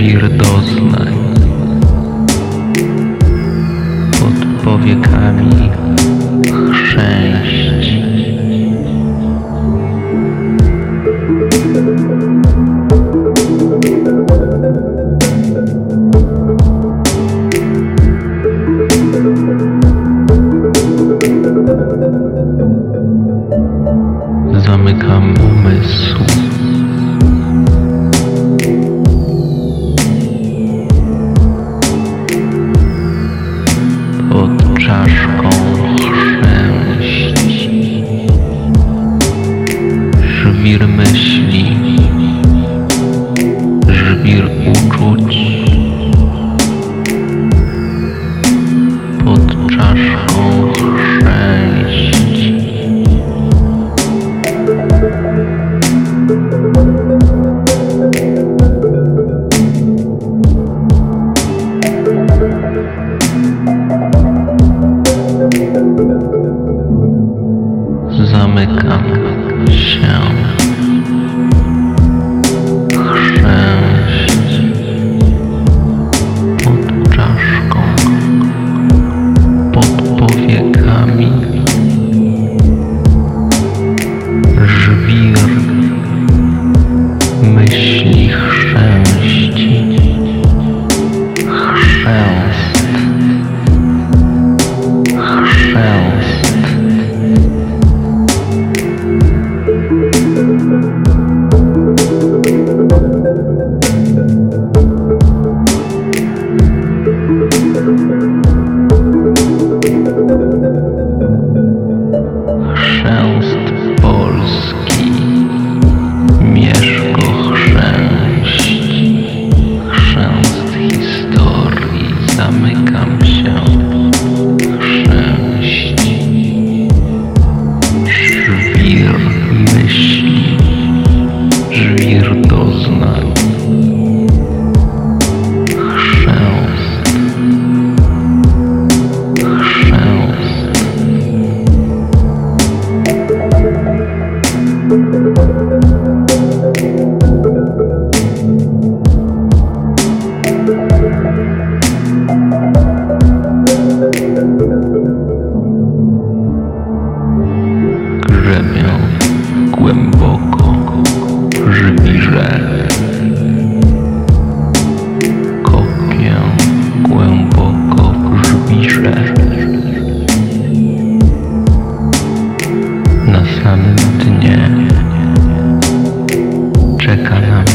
wir doznań pod powiekami chrzęści. Zamykam umysł. мир мешли. Жбір announced balls. Grzebią głęboko żwirze. Kopię głęboko żwirze. Na samym dnie czeka na